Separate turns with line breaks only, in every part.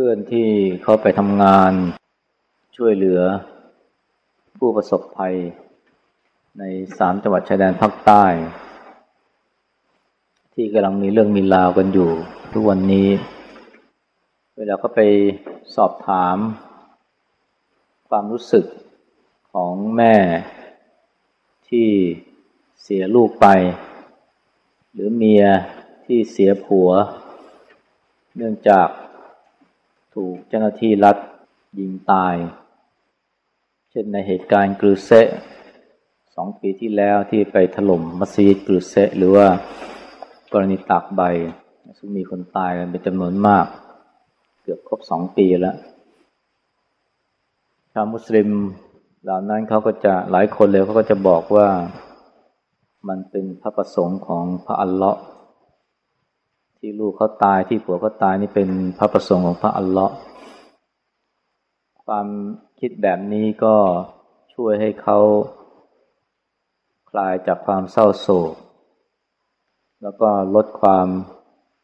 พื่อนที่เขาไปทำงานช่วยเหลือ ผู้ประสบภัย ในสามจังหวัดชายแดนภาคใต้ ที่กำลังมีเรื่องมีราวกันอยู่ ทุกวันนี้ เวลาเขาไปสอบถาม ความรู้สึกของแม่ที่เสียลูกไป หรือเมียที่เสียผัว เนื่องจาก ถูกเจ้าหน้าที่รัฐยิงตาย เช่นในเหตุการณ์กรุเซสองปีที่แล้วที่ไปถล่มมัสยิดกรุเซหรือว่ากรณีตากใบ ซึ่งมีคนตายกันเป็นจำนวนมาก เกือบครบสองปีแล้วชาวมุสลิมเหล่านั้นเขาก็จะหลายคนเลยเขาก็จะบอกว่ามันเป็นพระประสงค์ของพระอัลเลาะห์ ที่ลูกเขาตายที่ผัวเขาตายนี่เป็นพระประสงค์ของพระอัลเลาะห์ความคิดแบบนี้ก็ช่วยให้เขาคลายจากความเศร้าโศก แล้วก็ลดความ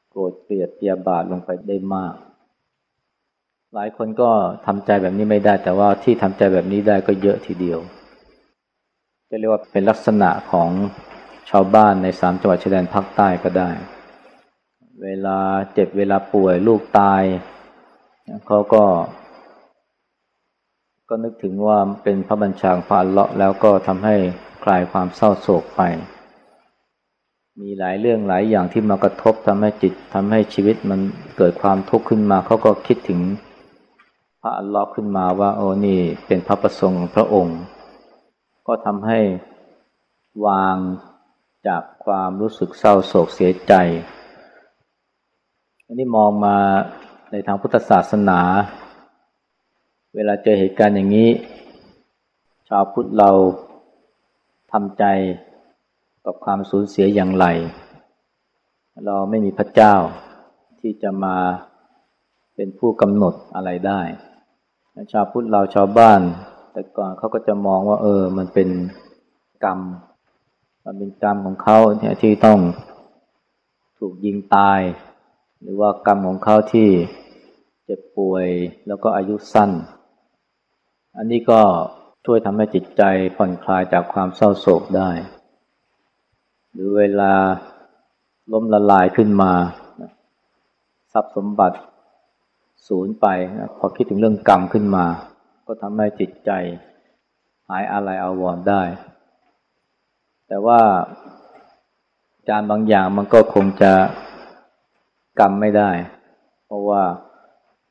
โกรธเกลียดเปียบาทลงไปได้มาก หลายคนก็ทำใจแบบนี้ไม่ได้ แต่ว่าที่ทำใจแบบนี้ได้ก็เยอะทีเดียว จะเรียกว่าเป็นลักษณะของชาวบ้านในสามจังหวัดชายแดนภาคใต้ก็ได้ เวลาเจ็บเวลาป่วยลูกตาย เขาก็ ก็นึกถึงว่าเป็นพระบัญชาพระเลาะแล้วก็ทำให้คลายความเศร้าโศกไป มีหลายเรื่องหลายอย่างที่มากระทบทำให้จิตทำให้ชีวิตมันเกิดความทุกข์ขึ้นมา เขาก็คิดถึงพระอัลลอฮ์ขึ้นมาว่า โอ้นี่เป็นพระประสงค์ของพระองค์ ก็ทำให้วางจากความรู้สึกเศร้าโศกเสียใจ อันนี้มองมาในทางพุทธศาสนา เวลาเจอเหตุการณ์อย่างนี้ ชาวพุทธเราทำใจกับความสูญเสียอย่างไร เราไม่มีพระเจ้าที่จะมาเป็นผู้กำหนดอะไรได้ ชาวพุทธเราชาวบ้าน แต่ก่อนเขาก็จะมองว่า เออ มันเป็นกรรม มันเป็นกรรมของเขาที่ต้องถูกยิงตาย หรือว่ากรรมของเขาที่เจ็บป่วยแล้วก็อายุสั้น อันนี้ก็ช่วยทำให้จิตใจผ่อนคลายจากความเศร้าโศกได้ หรือเวลาล้มละลายขึ้นมา ทรัพย์สมบัติสูญไป พอคิดถึงเรื่องกรรมขึ้นมา ก็ทำให้จิตใจหายอะไรอาวรได้ แต่ว่าจานบางอย่างมันก็คงจะ กรรมไม่ได้ เพราะว่า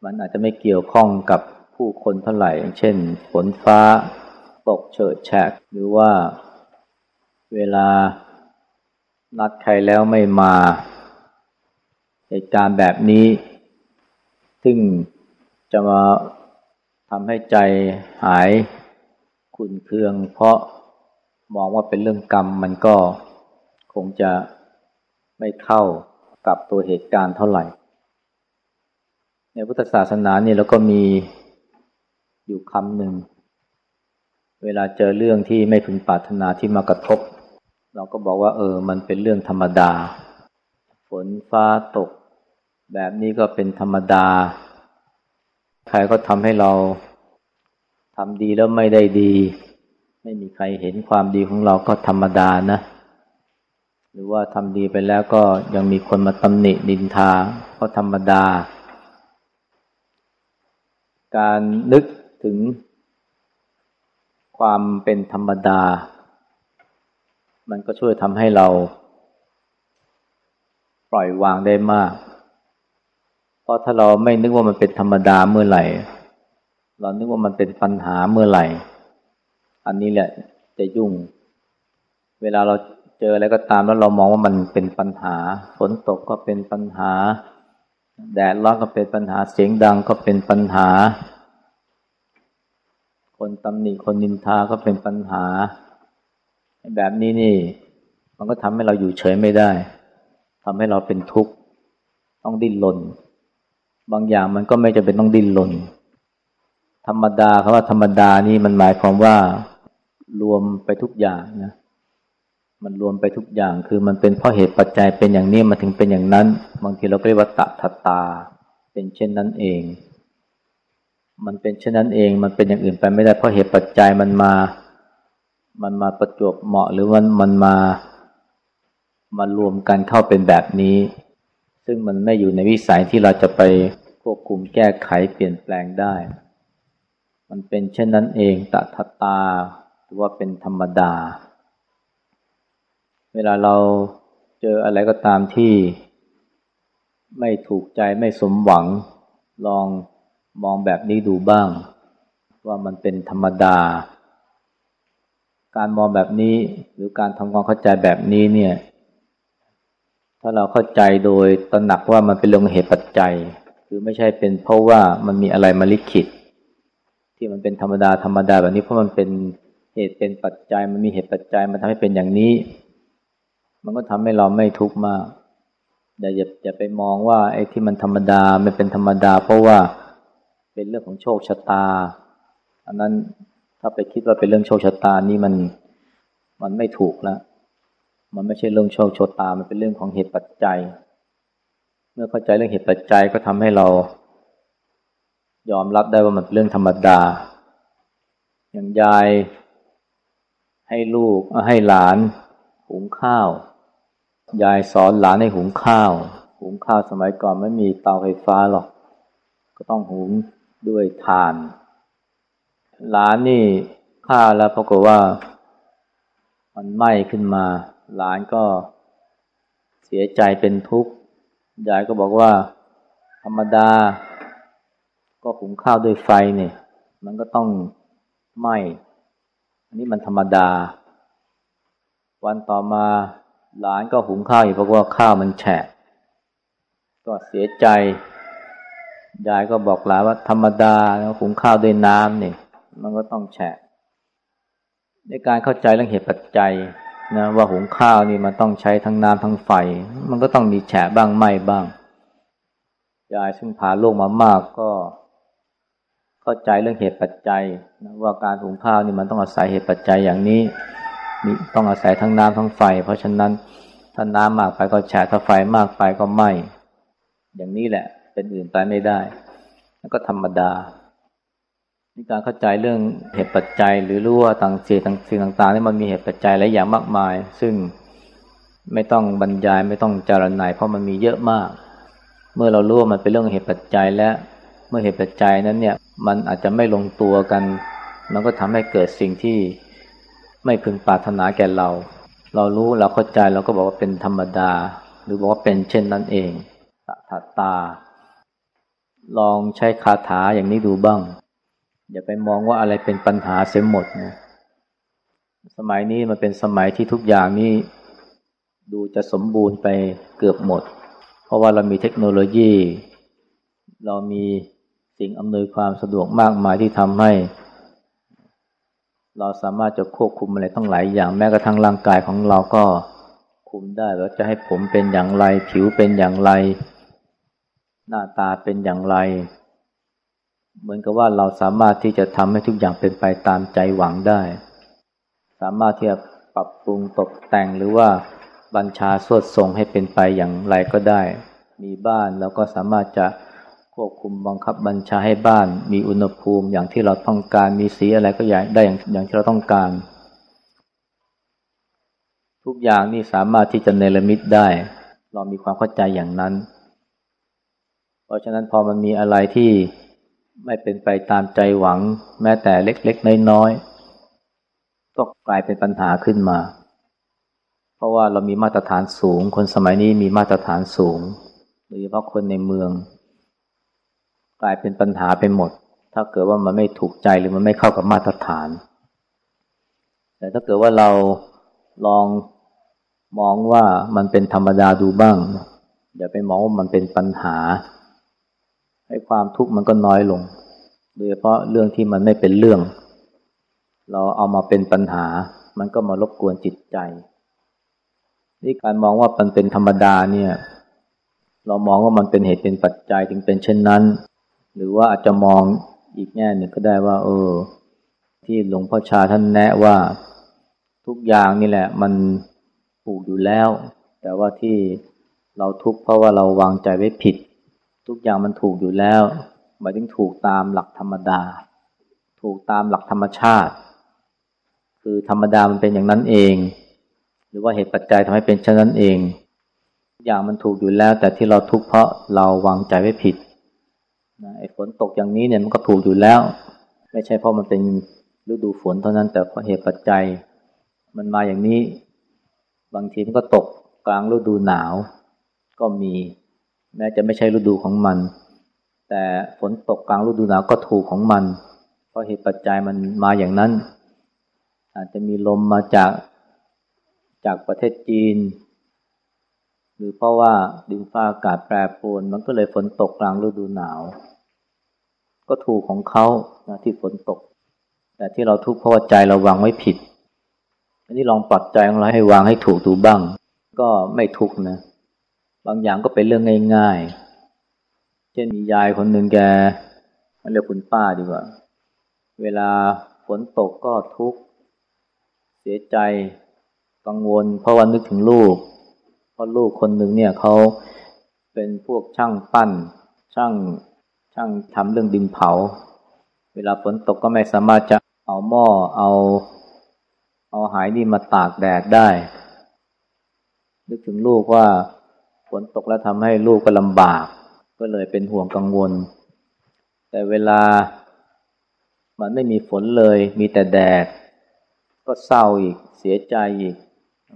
มันอาจจะไม่เกี่ยวข้องกับผู้คนเท่าไหร่ เช่น ฝนฟ้าตกเฉิดแฉกหรือว่าเวลานัดใครแล้วไม่มาเหตุการณ์แบบนี้ ซึ่งจะมาทำให้ใจหายขุนเคือง เพราะมองว่าเป็นเรื่องกรรมมันก็คงจะไม่เข้า กับตัวเหตุการณ์เท่าไหร่ ในพุทธศาสนาเนี่ยเราก็มีอยู่คำหนึ่ง เวลาเจอเรื่องที่ไม่พึงปรารถนาที่มากระทบ เราก็บอกว่าเออ มันเป็นเรื่องธรรมดา ฝนฟ้าตก แบบนี้ก็เป็นธรรมดา ใครก็ทำให้เราทำดีแล้วไม่ได้ดี ไม่มีใครเห็นความดีของเราก็ธรรมดานะ หรือว่าทำดีไปแล้วก็ยังมีคนมาตำหนิดินทาก็ธรรมดา การนึกถึงความเป็นธรรมดา มันก็ช่วยทำให้เรา ปล่อยวางได้มาก เพราะถ้าเราไม่นึกว่ามันเป็นธรรมดาเมื่อไหร่ เรานึกว่ามันเป็นปัญหาเมื่อไหร่ อันนี้แหละจะยุ่ง เวลาเรา เจออะไรก็ตามแล้วเรามองว่ามันเป็นปัญหา ฝนตกก็เป็นปัญหา แดดร้อนก็เป็นปัญหาเสียงดังก็เป็นปัญหา คนตำหนิคนนินทาก็เป็นปัญหา แบบนี้นี่ มันก็ทำให้เราอยู่เฉยไม่ได้ทำให้เราเป็นทุกข์ต้องดิ้นรนบางอย่างมันก็ไม่จะเป็นต้องดิ้นรนธรรมดาคำว่าธรรมดานี่มันหมายความว่ารวมไปทุกอย่างนะ มันรวมไปทุกอย่างคือมันเป็นเพราะเหตุปัจจัยเป็นอย่างนี้มาถึงเป็นอย่างนั้น บางทีเราก็เรียกว่าตะทัตตา เป็นเช่นนั้นเอง มันเป็นเช่นนั้นเองมันเป็นอย่างอื่นไปไม่ได้เพราะเหตุปัจจัยมันมา มันมาประจวบเหมาะหรือมันมันมามารวมกันเข้าเป็นแบบนี้ ซึ่งมันไม่อยู่ในวิสัยที่เราจะไปควบคุมแก้ไขเปลี่ยนแปลงได้ มันเป็นเช่นนั้นเองตถตาหรือว่าเป็นธรรมดา เวลาเราเจออะไรก็ตามที่ไม่ถูกใจไม่สมหวัง ลองมองแบบนี้ดูบ้าง ว่ามันเป็นธรรมดา การมองแบบนี้หรือการทำความเข้าใจแบบนี้เนี่ย ถ้าเราเข้าใจโดยตระหนักว่ามันเป็นเรื่องเหตุปัจจัย คือไม่ใช่เป็นเพราะว่ามันมีอะไรมาลิขิต ที่มันเป็นธรรมดาธรรมดาแบบนี้เพราะมันเป็นเหตุเป็นปัจจัยมันมีเหตุปัจจัยมันทำให้เป็นอย่างนี้ มันก็ทำให้เราไม่ทุกข์มากอย่าอย่าอย่าไปมองว่าไอ้ที่มันธรรมดาไม่เป็นธรรมดา เพราะว่าเป็นเรื่องของโชคชะตา อันนั้นถ้าไปคิดว่าเป็นเรื่องโชคชะตานี่มันมันไม่ถูกแล้วมันไม่ใช่เรื่องโชคชะตา มันเป็นเรื่องของเหตุปัจจัย เมื่อเข้าใจเรื่องเหตุปัจจัยก็ทำให้เรา ยอมรับได้ว่ามันเป็นเรื่องธรรมดา อย่างยายให้ลูกให้หลานหุงข้าว ยายสอนหลานให้หุงข้าว หุงข้าวสมัยก่อนไม่มีเตาไฟฟ้าหรอก ก็ต้องหุงด้วยถ่าน หลานนี่ข้าวแล้วปรากฏว่า มันไหม้ขึ้นมา หลานก็เสียใจเป็นทุกข์ ยายก็บอกว่า ธรรมดา ก็หุงข้าวด้วยไฟเนี่ย มันก็ต้องไหม้ อันนี้มันธรรมดา วันต่อมา หลานก็หุงข้าวอยู่เพราะว่าข้าวมันแฉะ ก็เสียใจ ยายก็บอกหลานว่าธรรมดาแล้วหุงข้าวด้วยน้ำเนี่ยมันก็ต้องแฉะ ในการเข้าใจเรื่องเหตุปัจจัยนะว่าหุงข้าวนี่มันต้องใช้ทั้งน้ำทั้งไฟ มันก็ต้องมีแฉะบ้างไหมบ้าง ยายซึ่งผ่าโลกมามากก็ เข้าใจเรื่องเหตุปัจจัยนะว่าการหุงข้าวนี่มันต้องอาศัยเหตุปัจจัยอย่างนี้ ต้องอาศัยทั้งน้ำทั้งไฟ เพราะฉะนั้นถ้าน้ำมากไปก็แฉะถ้าไฟมากไปก็ไหม้อย่างนี้แหละ เป็นอื่นไปไม่ได้ แล้วก็ธรรมดาในการเข้าใจเรื่องเหตุปัจจัย หรือรู้ว่าต่างสิ่งสิ่งต่างๆนี่มันมีเหตุปัจจัยหลายอย่างมากมาย ซึ่งไม่ต้องบรรยายไม่ต้องจารณายเพราะมันมีเยอะมาก เมื่อเรารู้ว่ามันเป็นเรื่องเหตุปัจจัยและเมื่อเหตุปัจจัยนั้นเนี่ย มันอาจจะไม่ลงตัวกัน มันก็ทำให้เกิดสิ่งที่ ไม่พึงปรารถนาแก่เรา เรารู้เราเข้าใจเราก็บอกว่าเป็นธรรมดา หรือบอกว่าเป็นเช่นนั้นเองตัดตา ลองใช้คาถาอย่างนี้ดูบ้าง อย่าไปมองว่าอะไรเป็นปัญหาเสียหมดนะสมัยนี้มันเป็นสมัยที่ทุกอย่างนี้ดูจะสมบูรณ์ไปเกือบหมด เพราะว่าเรามีเทคโนโลยี เรามีสิ่งอำนวยความสะดวกมากมายที่ทำให้ เราสามารถจะควบคุมอะไรทั้งหลายอย่างแม้กระทั่งร่างกายของเราก็คุมได้ว่าจะให้ผมเป็นอย่างไร ผิวเป็นอย่างไร หน้าตาเป็นอย่างไร เหมือนกับว่าเราสามารถที่จะทำให้ทุกอย่างเป็นไปตามใจหวังได้ สามารถที่จะปรับปรุงตกแต่งหรือว่าบัญชาสวดทรงให้เป็นไปอย่างไรก็ได้ มีบ้านแล้วก็สามารถจะ ควบคุมบังคับบัญชาให้บ้าน มีอุณหภูมิอย่างที่เราต้องการมีสีอะไรก็อยากได้อย่างอย่างที่เราต้องการ ทุกอย่างนี่สามารถที่จะเนรมิตได้ เรามีความเข้าใจอย่างนั้น เพราะฉะนั้นพอมันมีอะไรที่ไม่เป็นไปตามใจหวัง แม้แต่เล็กๆน้อยๆก็กลายเป็นปัญหาขึ้นมา เพราะว่าเรามีมาตรฐานสูง คนสมัยนี้มีมาตรฐานสูงโดยเฉพาะคนในเมือง กลายเป็นปัญหาไปหมด ถ้าเกิดว่ามันไม่ถูกใจหรือมันไม่เข้ากับมาตรฐาน แต่ถ้าเกิดว่าเราลองมองว่ามันเป็นธรรมดาดูบ้าง อย่าไปมองว่ามันเป็นปัญหา ให้ความทุกข์มันก็น้อยลง โดยเฉพาะเรื่องที่มันไม่เป็นเรื่อง เราเอามาเป็นปัญหา มันก็มารบกวนจิตใจ นี่การมองว่ามันเป็นธรรมดาเนี่ย เรามองว่ามันเป็นเหตุเป็นปัจจัยถึงเป็นเช่นนั้น หรือว่าอาจจะมองอีกแง่หนึ่งก็ได้ว่า เออ ที่หลวงพ่อชาท่านแนะว่าทุกอย่างนี่แหละ มันถูกอยู่แล้ว แต่ว่าที่เราทุกข์เพราะว่าเราวางใจไว้ผิด ทุกอย่างมันถูกอยู่แล้วหมายถึงถูกตามหลักธรรมดา ถูกตามหลักธรรมชาติ คือธรรมดามันเป็นอย่างนั้นเอง หรือว่าเหตุปัจจัยทำให้เป็นเช่นนั้นเอง อย่างมันถูกอยู่แล้ว แต่ที่เราทุกข์เพราะเราวางใจไว้ผิด นะไอ้ฝนตกอย่างนี้เนี่ยมันก็ถูกอยู่แล้ว ไม่ใช่เพราะมันเป็นฤดูฝนเท่านั้น แต่เพราะเหตุปัจจัย มันมาอย่างนี้ บางทีมันก็ตกกลางฤดูหนาว ก็มี แม้จะไม่ใช่ฤดูของมัน แต่ฝนตกกลางฤดูหนาวก็ถูกของมัน เพราะเหตุปัจจัยมันมาอย่างนั้น อาจจะมีลมมาจากจากประเทศจีน หรือเพราะว่าดินฟ้าอากาศแปรปรวน มันก็เลยฝนตกกลางฤดูหนาว ก็ถูกของเขาที่ฝนตก แต่ที่เราทุกข์เพราะว่าใจเราวางไว้ผิด อันนี้ลองปรับใจของเราให้วางให้ถูกดูบ้าง ก็ไม่ทุกข์นะ บางอย่างก็เป็นเรื่องง่าย ๆ เช่นมียายคนหนึ่งแกเรียกคุณป้าดีกว่า เวลาฝนตกก็ทุกข์เสียใจกังวล เพราะว่านึกถึงลูก เพราะลูกคนหนึ่งเนี่ยเขาเป็นพวกช่างปั้นช่าง ช่างทำเรื่องดินเผา เวลาฝนตกก็ไม่สามารถจะเอาหม้อเอา เอาหายนี่มาตากแดดได้ นึกถึงลูกว่าฝนตกแล้วทำให้ลูกก็ลำบาก ก็เลยเป็นห่วงกังวล แต่เวลามันไม่มีฝนเลย มีแต่แดด ก็เศร้าอีกเสียใจอีก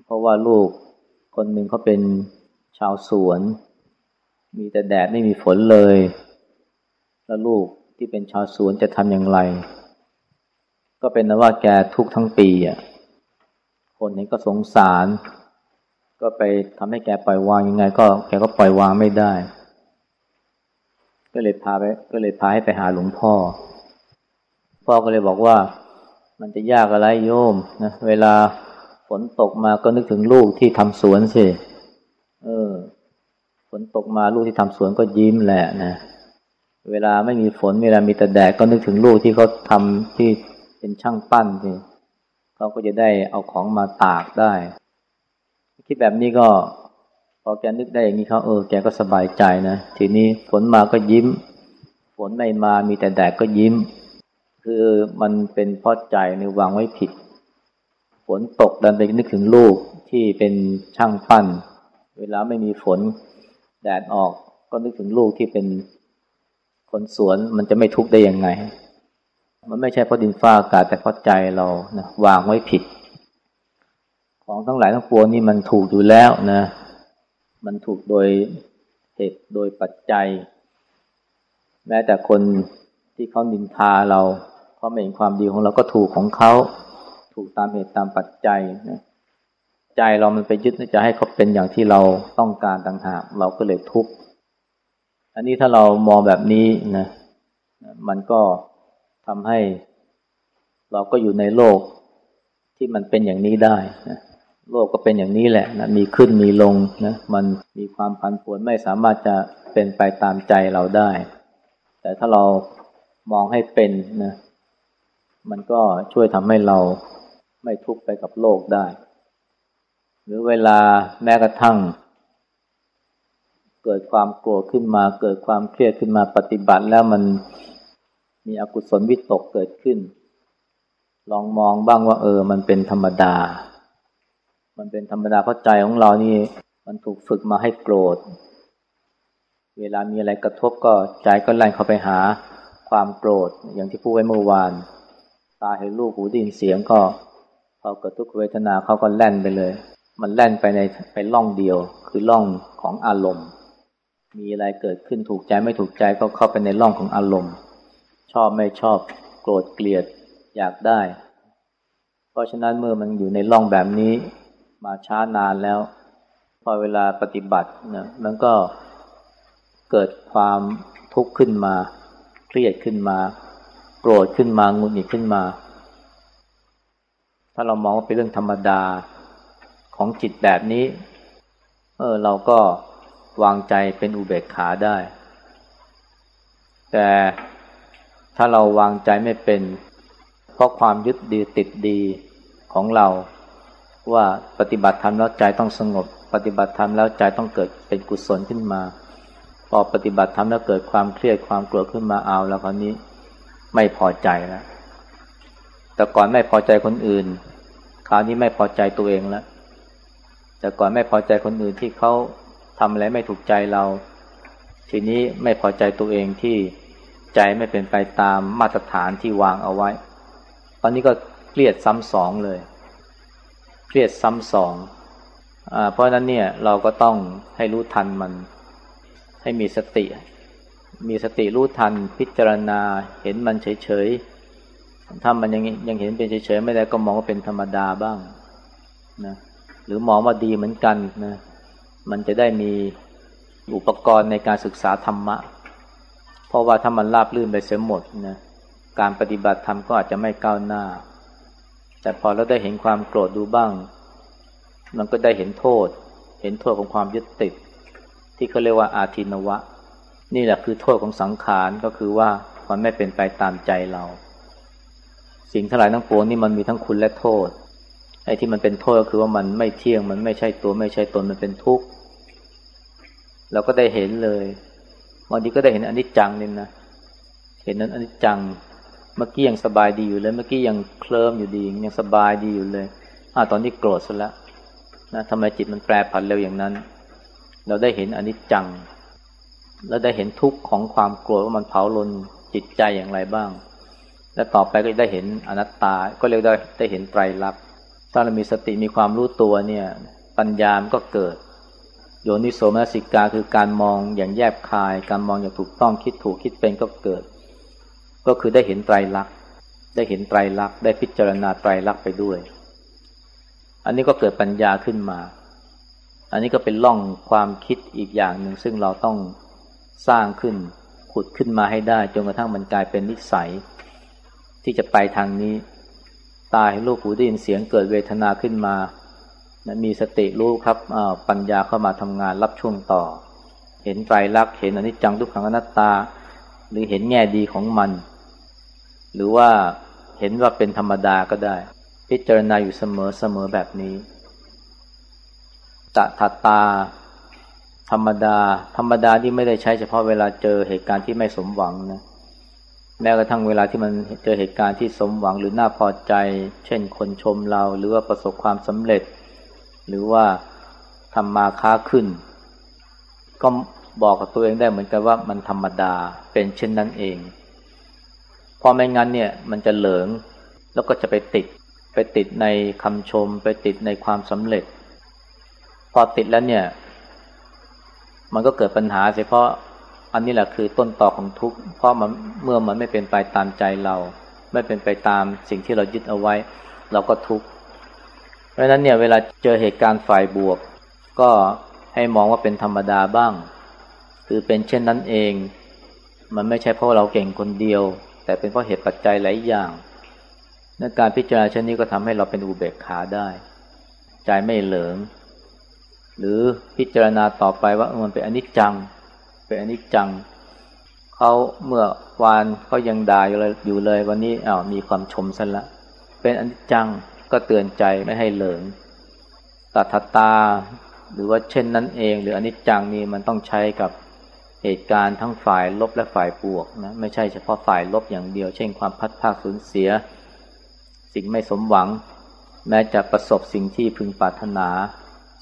เพราะว่าลูกคนหนึ่งเขาเป็นชาวสวน มีแต่แดดไม่มีฝนเลย แล้วลูกที่เป็นชาวสวนจะทำอย่างไร ก็เป็นนะว่าแกทุกทั้งปีอะคนนี้ก็สงสาร ก็ไปทำให้แกปล่อยวางยังไง ก็แกก็ปล่อยวางไม่ได้ ก็เลยพาไป ก็เลยพาให้ไปหาหลวงพ่อ พ่อก็เลยบอกว่ามันจะยากอะไรโยมนะเวลาฝนตกมาก็นึกถึงลูกที่ทำสวนสิเออ ฝนตกมาลูกที่ทำสวนก็ยิ้มแหละนะ เวลาไม่มีฝนเวลามีแต่แดดก็นึกถึงลูกที่เขาทำที่เป็นช่างปั้นสิเขาก็จะได้เอาของมาตากได้ คิดแบบนี้ก็ พอแกนึกได้อย่างนี้เขาเออแกก็สบายใจนะทีนี้ฝนมาก็ยิ้ม ฝนไม่มามีแต่แดดก็ยิ้ม คือมันเป็นเพราะใจในวางไว้ผิด ฝนตกดันไปนึกถึงลูกที่เป็นช่างปั้น เวลาไม่มีฝนแดดออกก็นึกถึงลูกที่เป็น นสวนมันจะไม่ทุกข์ได้ยังไง มันไม่ใช่เพราะดินฟ้าอากาศแต่เพราะใจเรานะวางไว้ผิด ของทั้งหลายทั้งปวงนี่มันถูกอยู่แล้วนะ มันถูกโดยเหตุโดยปัจจัย แม้แต่คนที่เขานินทาเราเขาไม่เห็นความดีของเราก็ถูกของเขาถูกตามเหตุตามปัจจัยนะใจเรามันไปยึดจะให้เขาเป็นอย่างที่เราต้องการต่างหากเราก็เลยทุกข์ อันนี้ถ้าเรามองแบบนี้นะ มันก็ทำให้ เราก็อยู่ในโลกที่มันเป็นอย่างนี้ได้นะโลกก็เป็นอย่างนี้แหละนะมีขึ้นมีลงนะมันมีความพันผวนไม่สามารถจะเป็นไปตามใจเราได้ แต่ถ้าเรามองให้เป็นนะ มันก็ช่วยทำให้เราไม่ทุกข์ไปกับโลกได้ หรือเวลาแม้กระทั่ง เกิดความโกรธขึ้นมา เกิดความเครียดขึ้นมาปฏิบัติแล้วมันมีอกุศลวิตกเกิดขึ้น ลองมองบ้างว่าเออ มันเป็นธรรมดา มันเป็นธรรมดาเพราะใจของเรานี่ มันถูกฝึกมาให้โกรธ เวลามีอะไรกระทบก็ใจก็แล่นเข้าไปหาความโกรธ อย่างที่พูดไว้เมื่อวาน ตาเห็นรูปหูได้ยินเสียงก็พอเกิดทุกขเวทนาเขาก็แล่นไปเลย มันแล่นไปในไปล่องเดียว คือล่องของอารมณ์ มีอะไรเกิดขึ้นถูกใจไม่ถูกใจก็เข้าไปในล่องของอารมณ์ ชอบไม่ชอบโกรธเกลียดอยากได้ เพราะฉะนั้นเมื่อมันอยู่ในร่องแบบนี้ มาช้านานแล้ว พอเวลาปฏิบัตินะมันก็เกิดความทุกข์ขึ้นมา เครียดขึ้นมา โกรธขึ้นมางุนหงิดขึ้นมา ถ้าเรามองว่าเป็นเรื่องธรรมดาของจิตแบบนี้ เออเราก็ วางใจเป็นอุเบกขาได้ แต่ถ้าเราวางใจไม่เป็น เพราะความยึดดีติดดีของเรา ว่าปฏิบัติธรรมแล้วใจต้องสงบ ปฏิบัติธรรมแล้วใจต้องเกิดเป็นกุศลขึ้นมา พอปฏิบัติทำแล้วเกิดความเครียดความกลัวขึ้นมาเอาแล้วคราวนี้ไม่พอใจแล้วแต่ก่อนไม่พอใจคนอื่น คราวนี้ไม่พอใจตัวเองแล้วแต่ก่อนไม่พอใจคนอื่นที่เขา ทำอะไรไม่ถูกใจเรา ทีนี้ไม่พอใจตัวเองที่ใจไม่เป็นไปตามมาตรฐานที่วางเอาไว้ ตอนนี้ก็เครียดซ้ำสองเลย เครียดซ้ำสองอเพราะนั้นเนี่ยเราก็ต้องให้รู้ทันมัน ให้มีสติ มีสติรู้ทันพิจารณาเห็นมันเฉยๆถ้ามันยังยังเห็นเป็นเฉยๆไม่ได้ก็มองว่าเป็นธรรมดาบ้างนะหรือมองว่าดีเหมือนกันนะ มันจะได้มีอุปกรณ์ในการศึกษาธรรมะ เพราะว่าถ้ามันราบลื่นไปเสียหมดนะการปฏิบัติธรรมก็อาจจะไม่ก้าวหน้า แต่พอเราได้เห็นความโกรธดูบ้าง มันก็ได้เห็นโทษ เห็นโทษของความยึดติด ที่เขาเรียกว่าอาทินวะ นี่แหละคือโทษของสังขารก็คือว่ามันไม่เป็นไปตามใจเรา สิ่งทั้งหลายทั้งปวงนี่มันมีทั้งคุณและโทษ ไอ้ที่มันเป็นโทษก็คือว่ามันไม่เที่ยง มันไม่ใช่ตัวไม่ใช่ตนมันเป็นทุกข์เราก็ได้เห็นเลยบางทีก็ได้เห็นอนิจจังนี่นะเห็นนั้นอนิจจังเมื่อกี้ยังสบายดีอยู่เลย เมื่อกี้ยังเคลิ้มอยู่ดียังสบายดีอยู่เลยอ่าตอนนี้โกรธซะแล้วนะทำไมจิตมันแปรผันเร็วอย่างนั้น เราได้เห็นอนิจจัง แล้วได้เห็นทุกข์ของความโกรธว่ามันเผาลนจิตใจอย่างไรบ้าง และต่อไปก็ได้เห็นอนัตตาก็เรียกได้ได้เห็นไตรลักษณ์ ถ้าเรามีสติมีความรู้ตัวเนี่ย ปัญญามก็เกิด โยนิโสมนสิกาคือการมองอย่างแยบคาย การมองอย่างถูกต้องคิดถูกคิดเป็นก็เกิด ก็คือได้เห็นไตรลักษณ์ได้เห็นไตรลักษณ์ได้พิจารณาไตรลักษณ์ไปด้วย อันนี้ก็เกิดปัญญาขึ้นมา อันนี้ก็เป็นล่องความคิดอีกอย่างหนึ่งซึ่งเราต้องสร้างขึ้น ขุดขึ้นมาให้ได้จนกระทั่งมันกลายเป็นนิสัย ที่จะไปทางนี้ ตาเห็นรูปหูได้ยินเสียงเกิดเวทนาขึ้นมานะมีสติรู้ครับปัญญาเข้ามาทำงานรับช่วงต่อ เห็นไตรลักษณ์เห็นอนิจจังทุกขังอนัตตา หรือเห็นแง่ดีของมัน หรือว่าเห็นว่าเป็นธรรมดาก็ได้ พิจารณาอยู่เสมอเสมอแบบนี้ตะทัตตา ธรรมดา ธรรมดาที่ไม่ได้ใช้เฉพาะเวลาเจอเหตุการณ์ที่ไม่สมหวังนะ แม้กระทั่งเวลาที่มันเจอเหตุการณ์ที่สมหวังหรือน่าพอใจ เช่นคนชมเราหรือว่าประสบความสำเร็จ หรือว่าทำมาค้าขึ้น ก็บอกกับตัวเองได้เหมือนกันว่ามันธรรมดาเป็นเช่นนั้นเองพอไม่งั้นเนี่ยมันจะเหลิงแล้วก็จะไปติด ไปติดในคำชม ไปติดในความสำเร็จ พอติดแล้วเนี่ย มันก็เกิดปัญหาเฉพาะ อันนี้แหละคือต้นต่อของทุกข์เพราะมันเมื่อมันไม่เป็นไปตามใจเรา ไม่เป็นไปตามสิ่งที่เรายึดเอาไว้ เราก็ทุกข์เพราะฉะนั้นเนี่ยเวลาเจอเหตุการณ์ฝ่ายบวก ก็ให้มองว่าเป็นธรรมดาบ้าง คือเป็นเช่นนั้นเอง มันไม่ใช่เพราะเราเก่งคนเดียว แต่เป็นเพราะเหตุปัจจัยหลายอย่างในการพิจารณาเช่นนี้ก็ทำให้เราเป็นอุเบกขาได้ ใจไม่เหลิง หรือพิจารณาต่อไปว่ามันเป็นอนิจจัง เป็นอนิจจังเขาเมื่อวานเขายังด่าอยู่เลยอยู่เลย วันนี้อ้าวมีความชมซะละ เป็นอนิจจังก็เตือนใจไม่ให้เหลิงตัทตา หรือว่าเช่นนั้นเอง หรืออนิจจังนี่มันต้องใช้กับเหตุการณ์ทั้งฝ่ายลบและฝ่ายบวกนะไม่ใช่เฉพาะฝ่ายลบอย่างเดียว เช่นความพัดภาคสูญเสีย สิ่งไม่สมหวัง แม้จะประสบสิ่งที่พึงปรารถนา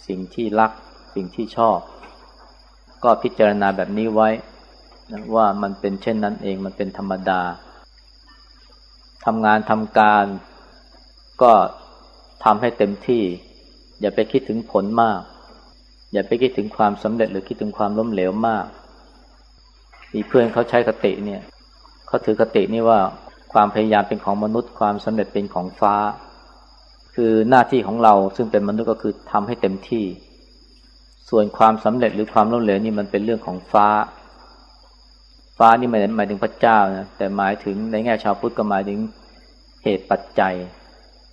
สิ่งที่รัก สิ่งที่ชอบ ก็พิจารณาแบบนี้ไว้นะว่ามันเป็นเช่นนั้นเองมันเป็นธรรมดาทำงานทำการ ก็ทำให้เต็มที่ อย่าไปคิดถึงผลมาก อย่าไปคิดถึงความสำเร็จหรือคิดถึงความล้มเหลวมากมีเพื่อนเขาใช้คติเนี่ยเขาถือคตินี่ว่าความพยายามเป็นของมนุษย์ความสำเร็จเป็นของฟ้า คือหน้าที่ของเราซึ่งเป็นมนุษย์ก็คือทำให้เต็มที่ ส่วนความสำเร็จหรือความล้มเหลวนี่มันเป็นเรื่องของฟ้า ฟ้านี่ไม่ได้หมายถึงพระเจ้านะแต่หมายถึงในแง่ชาวพุทธก็หมายถึงเหตุปัจจัย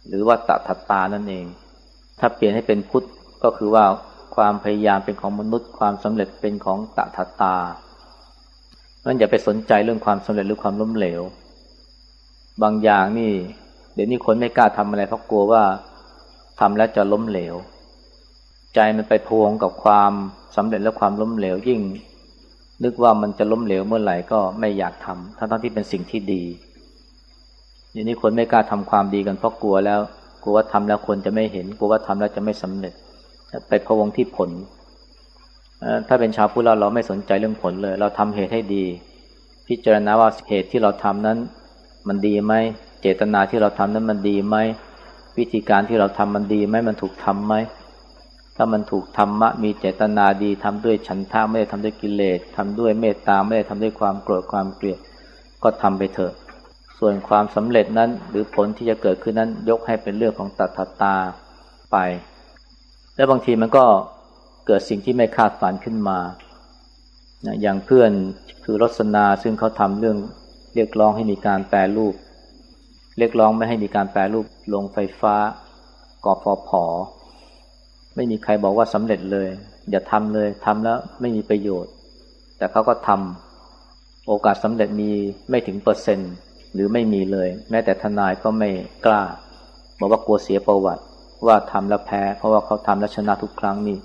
หรือว่าตถตานั่นเอง ถ้าเปลี่ยนให้เป็นพุทธก็คือว่าความพยายามเป็นของมนุษย์ ความสำเร็จเป็นของตถตานั่นอย่าไปสนใจเรื่องความสำเร็จหรือความล้มเหลว บางอย่างนี่ เดี๋ยวนี้คนไม่กล้าทำอะไรเพราะกลัวว่าทำแล้วจะล้มเหลว ใจมันไปพวงกับความสำเร็จและความล้มเหลวยิ่ง นึกว่ามันจะล้มเหลวเมื่อไหร่ก็ไม่อยากทำทั้งที่เป็นสิ่งที่ดีอย่างนี้คนไม่กล้าทำความดีกันเพราะกลัวแล้วกลัวว่าทำแล้วคนจะไม่เห็นกลัวว่าทำแล้วจะไม่สำเร็จ ไปพวงที่ผลถ้าเป็นชาวพุทธเราเราไม่สนใจเรื่องผลเลย เราทำเหตุให้ดี พิจารณาว่าเหตุที่เราทำนั้น มันดีไหมเจตนาที่เราทำนั้นมันดีไหมวิธีการที่เราทำมันดีไหมมันถูกทํำไหม ถ้ามันถูกธรรมะมีเจตนาดีทำด้วยฉันทะไม่ได้ทำด้วยกิเลสทำด้วยเมตตาไม่ได้ทำด้วยความโกรธความเกลียดก็ทำไปเถอะ ส่วนความสำเร็จนั้นหรือผลที่จะเกิดขึ้นนั้นยกให้เป็นเรื่องของตัทตาไป และบางทีมันก็เกิดสิ่งที่ไม่คาดฝันขึ้นมาอย่างเพื่อนคือรสนาซึ่งเขาทำเรื่องเรียกร้องให้มีการแปรรูป เรียกร้องไม่ให้มีการแปรรูปลงไฟฟ้ากอพอพอ ไม่มีใครบอกว่าสำเร็จเลย อย่าทำเลยทำแล้วไม่มีประโยชน์ แต่เขาก็ทำโอกาสสำเร็จมีไม่ถึงเปอร์เซ็นต์ หรือไม่มีเลย แม้แต่ทนายก็ไม่กล้า บอกว่ากลัวเสียประวัติ ว่าทำแล้วแพ้ เพราะว่าเขาทำแล้วชนะทุกครั้งนี่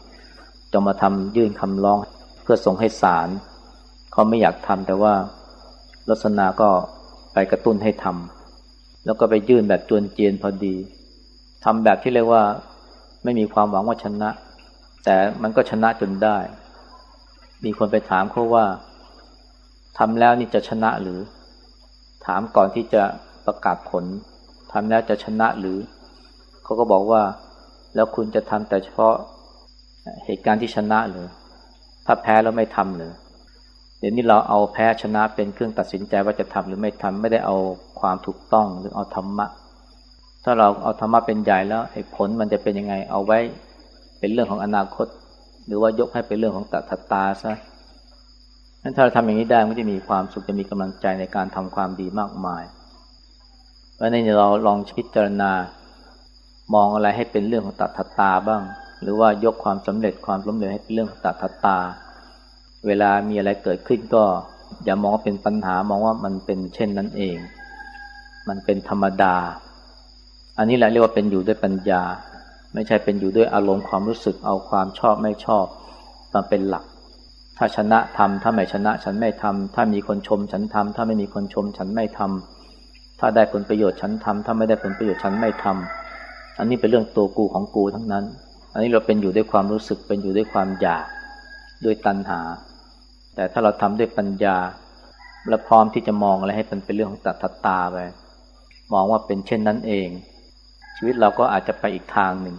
จะมาทำยื่นคำร้อง เพื่อส่งให้ศาลเขาไม่อยากทำแต่ว่าลักษณะก็ไปกระตุ้นให้ทำแล้วก็ไปยื่นแบบจวนเจียนพอดีทำแบบที่เรียกว่า ไม่มีความหวังว่าชนะ แต่มันก็ชนะจนได้ มีคนไปถามเขาว่าทำแล้วนี่จะชนะหรือ ถามก่อนที่จะประกาศผลทำแล้วจะชนะหรือ เขาก็บอกว่า แล้วคุณจะทำแต่เฉพาะเหตุการณ์ที่ชนะหรือ ถ้าแพ้แล้วไม่ทำหรือเดี๋ยวนี้เราเอาแพ้ชนะเป็นเครื่องตัดสินใจว่าจะทำหรือไม่ทำไม่ได้เอาความถูกต้องหรือเอาธรรมะ ถ้าเราเอาธรรมะเป็นใหญ่แล้วไอ้ผลมันจะเป็นยังไง เอาไว้เป็นเรื่องของอนาคต หรือว่ายกให้เป็นเรื่องของตัทตาซะถ้าเราทำอย่างนี้ได้มันจะมีความสุขจะมีกำลังใจในการทำความดีมากมายวันนี้เราลองพิจารณามองอะไรให้เป็นเรื่องของตัทตาบ้าง หรือว่ายกความสำเร็จความล้มเหลวให้เป็นเรื่องของตัทตา เวลามีอะไรเกิดขึ้นก็ อย่ามองว่าเป็นปัญหามองว่ามันเป็นเช่นนั้นเอง มันเป็นธรรมดา อันนี้แหละเรียกว่าเป็นอยู่ด้วยปัญญา ไม่ใช่เป็นอยู่ด้วยอารมณ์ความรู้สึกเอาความชอบไม่ชอบมาเป็นหลัก ถ้าชนะทำถ้าไม่ชนะฉันไม่ทำถ้ามีคนชมฉันทำถ้าไม่มีคนชมฉันไม่ทำถ้าได้ผลประโยชน์ฉันทำถ้าไม่ได้ผลประโยชน์ฉันไม่ทำอันนี้เป็นเรื่องตัวกูของกูทั้งนั้น อันนี้เราเป็นอยู่ด้วยความรู้สึกเป็นอยู่ด้วยความอยากด้วยตัณหา แต่ถ้าเราทำด้วยปัญญาและพร้อมที่จะมองอะไรให้มันเป็นเรื่องของตัตาไปมองว่าเป็นเช่นนั้นเอง ชีวิตเราก็อาจจะไปอีกทางหนึ่ง